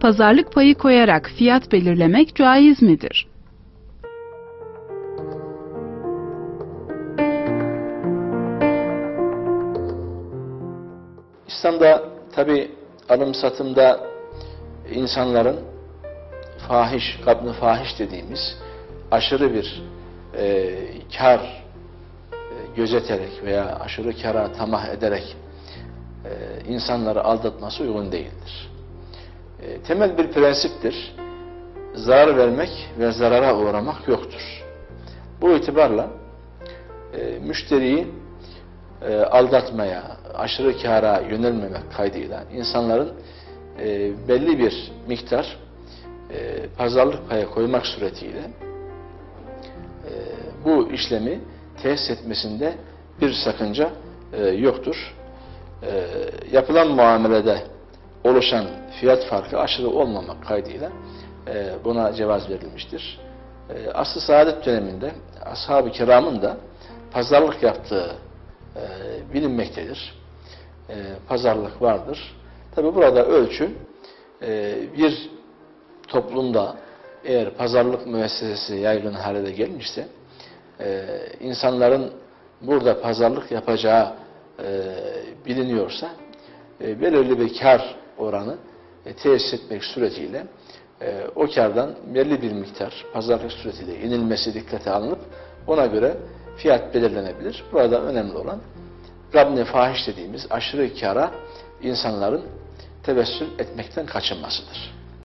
pazarlık payı koyarak fiyat belirlemek caiz midir? İslam'da tabi alım satımda insanların fahiş, kabını fahiş dediğimiz aşırı bir e, kar e, gözeterek veya aşırı kara tamah ederek e, insanları aldatması uygun değildir. E, temel bir prensiptir. Zarar vermek ve zarara uğramak yoktur. Bu itibarla e, müşteriyi e, aldatmaya, aşırı kâra yönelmemek kaydıyla insanların belli bir miktar pazarlık paya koymak suretiyle bu işlemi tesis etmesinde bir sakınca yoktur. Yapılan muamelede oluşan fiyat farkı aşırı olmamak kaydıyla e, buna cevaz verilmiştir. E, aslı saadet döneminde ashab-ı kiramın da pazarlık yaptığı e, bilinmektedir. E, pazarlık vardır. Tabi burada ölçü e, bir toplumda eğer pazarlık müessesesi yaygın hale gelmişse e, insanların burada pazarlık yapacağı e, biliniyorsa e, belirli bir kar oranı e, tesis etmek suretiyle e, o kardan belli bir miktar pazarlık suretiyle inilmesi dikkate alınıp ona göre fiyat belirlenebilir. Burada önemli olan Rabbine fahiş dediğimiz aşırı kara insanların tevessül etmekten kaçınmasıdır.